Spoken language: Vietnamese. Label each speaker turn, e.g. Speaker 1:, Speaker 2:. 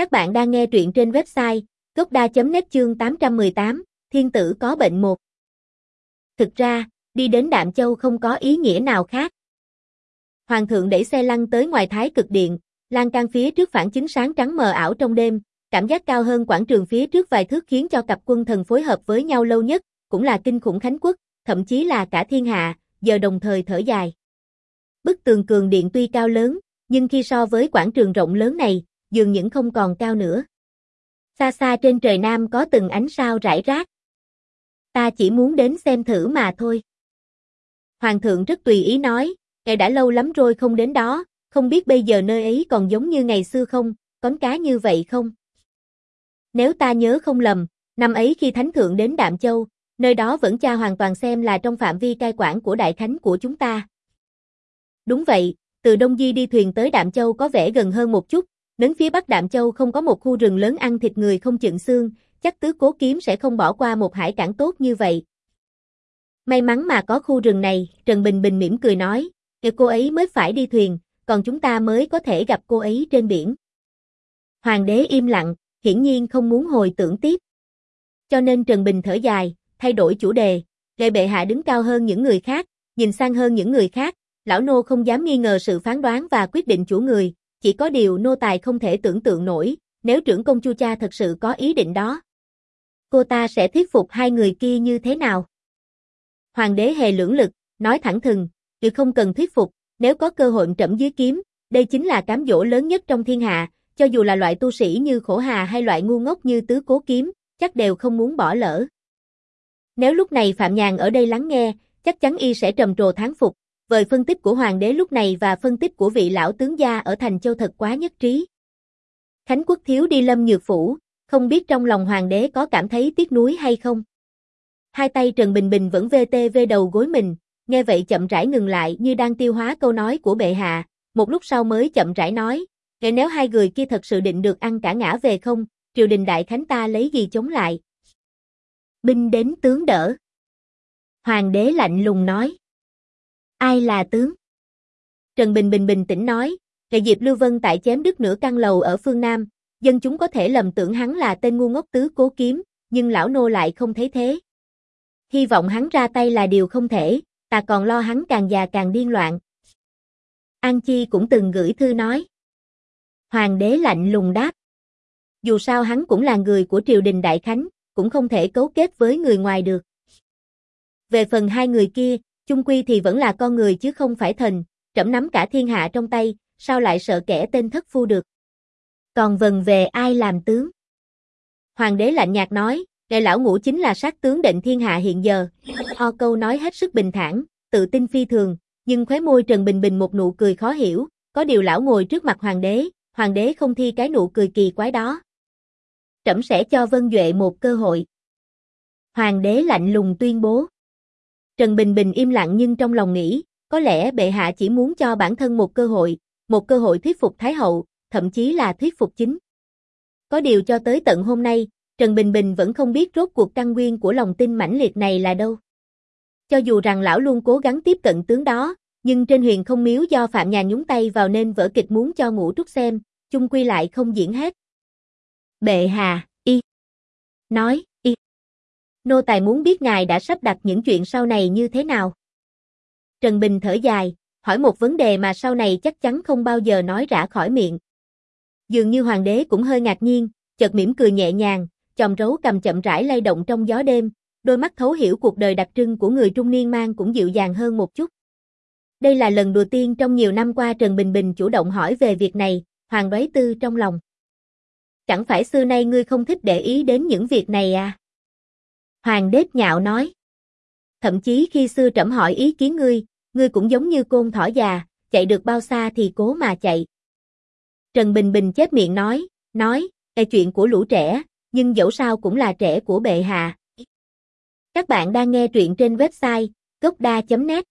Speaker 1: Các bạn đang nghe truyện trên website gocda.net chương 818, Thiên tử có bệnh một. Thực ra, đi đến Đạm Châu không có ý nghĩa nào khác. Hoàng thượng đẩy xe lăn tới ngoài thái cực điện, lan can phía trước phản chứng sáng trắng mờ ảo trong đêm, cảm giác cao hơn quảng trường phía trước vài thước khiến cho cặp quân thần phối hợp với nhau lâu nhất, cũng là kinh khủng khánh quốc, thậm chí là cả thiên hạ, giờ đồng thời thở dài. Bức tường cường điện tuy cao lớn, nhưng khi so với quảng trường rộng lớn này, dường những không còn cao nữa. Xa xa trên trời Nam có từng ánh sao rải rác. Ta chỉ muốn đến xem thử mà thôi. Hoàng thượng rất tùy ý nói, ngài đã lâu lắm rồi không đến đó, không biết bây giờ nơi ấy còn giống như ngày xưa không, con cá như vậy không? Nếu ta nhớ không lầm, năm ấy khi Thánh Thượng đến Đạm Châu, nơi đó vẫn cha hoàn toàn xem là trong phạm vi cai quản của Đại Khánh của chúng ta. Đúng vậy, từ Đông Di đi thuyền tới Đạm Châu có vẻ gần hơn một chút, đến phía Bắc Đạm Châu không có một khu rừng lớn ăn thịt người không chừng xương, chắc tứ cố kiếm sẽ không bỏ qua một hải cảng tốt như vậy. May mắn mà có khu rừng này, Trần Bình Bình mỉm cười nói, kêu cô ấy mới phải đi thuyền, còn chúng ta mới có thể gặp cô ấy trên biển. Hoàng đế im lặng, hiển nhiên không muốn hồi tưởng tiếp. Cho nên Trần Bình thở dài, thay đổi chủ đề, lệ bệ hạ đứng cao hơn những người khác, nhìn sang hơn những người khác, lão nô không dám nghi ngờ sự phán đoán và quyết định chủ người, chỉ có điều nô tài không thể tưởng tượng nổi, nếu trưởng công chu cha thật sự có ý định đó. Cô ta sẽ thuyết phục hai người kia như thế nào? Hoàng đế hề lưỡng lực, nói thẳng thừng, chứ không cần thuyết phục, nếu có cơ hội trẫm dưới kiếm, đây chính là cám dỗ lớn nhất trong thiên hạ, cho dù là loại tu sĩ như khổ hà hay loại ngu ngốc như tứ cố kiếm, chắc đều không muốn bỏ lỡ. Nếu lúc này Phạm Nhàn ở đây lắng nghe, chắc chắn y sẽ trầm trồ thán phục, vời phân tích của hoàng đế lúc này và phân tích của vị lão tướng gia ở thành châu thật quá nhất trí. Khánh quốc thiếu đi lâm nhược phủ, không biết trong lòng hoàng đế có cảm thấy tiếc nuối hay không. Hai tay Trần Bình Bình vẫn vê tê vê đầu gối mình, nghe vậy chậm rãi ngừng lại như đang tiêu hóa câu nói của bệ hạ, một lúc sau mới chậm rãi nói, Kể nếu hai người kia thật sự định được ăn cả ngã về không, triều đình đại khánh ta lấy gì chống lại. Binh đến tướng đỡ. Hoàng đế lạnh lùng nói. Ai là tướng? Trần Bình Bình bình tĩnh nói, Ngày dịp Lưu Vân tại chém đứt nửa căn lầu ở phương Nam, dân chúng có thể lầm tưởng hắn là tên ngu ngốc tứ cố kiếm, nhưng lão nô lại không thấy thế. Hy vọng hắn ra tay là điều không thể, ta còn lo hắn càng già càng điên loạn. An Chi cũng từng gửi thư nói. Hoàng đế lạnh lùng đáp. Dù sao hắn cũng là người của triều đình Đại Khánh, cũng không thể cấu kết với người ngoài được. Về phần hai người kia, chung quy thì vẫn là con người chứ không phải thần, trẫm nắm cả thiên hạ trong tay, sao lại sợ kẻ tên thất phu được. Còn vần về ai làm tướng? Hoàng đế lạnh nhạt nói, đại lão ngũ chính là sát tướng định thiên hạ hiện giờ. Ho câu nói hết sức bình thản, tự tin phi thường, nhưng khóe môi Trần Bình Bình một nụ cười khó hiểu, có điều lão ngồi trước mặt hoàng đế, hoàng đế không thi cái nụ cười kỳ quái đó. Trẫm sẽ cho Vân Duệ một cơ hội. Hoàng đế lạnh lùng tuyên bố. Trần Bình Bình im lặng nhưng trong lòng nghĩ, có lẽ bệ hạ chỉ muốn cho bản thân một cơ hội, một cơ hội thuyết phục Thái hậu, thậm chí là thuyết phục chính. Có điều cho tới tận hôm nay, Trần Bình Bình vẫn không biết rốt cuộc căn nguyên của lòng tin mãnh liệt này là đâu. Cho dù rằng lão luôn cố gắng tiếp cận tướng đó, nhưng trên huyền không miếu do Phạm Nhà nhúng tay vào nên vở kịch muốn cho ngũ trúc xem, chung quy lại không diễn hết. Bệ hạ, y. Nói. Nô tài muốn biết ngài đã sắp đặt những chuyện sau này như thế nào. Trần Bình thở dài, hỏi một vấn đề mà sau này chắc chắn không bao giờ nói ra khỏi miệng. Dường như hoàng đế cũng hơi ngạc nhiên, chợt mỉm cười nhẹ nhàng, chòm rấu cầm chậm rãi lay động trong gió đêm, đôi mắt thấu hiểu cuộc đời đặc trưng của người trung niên mang cũng dịu dàng hơn một chút. Đây là lần đầu tiên trong nhiều năm qua Trần Bình Bình chủ động hỏi về việc này, Hoàng đoái tư trong lòng. Chẳng phải xưa nay ngươi không thích để ý đến những việc này à? Hoàng đế nhạo nói. Thậm chí khi xưa trẫm hỏi ý kiến ngươi, ngươi cũng giống như côn thỏ già, chạy được bao xa thì cố mà chạy. Trần Bình Bình chép miệng nói, nói, là chuyện của lũ trẻ, nhưng dẫu sao cũng là trẻ của bệ hạ. Các bạn đang nghe truyện trên website gocda.net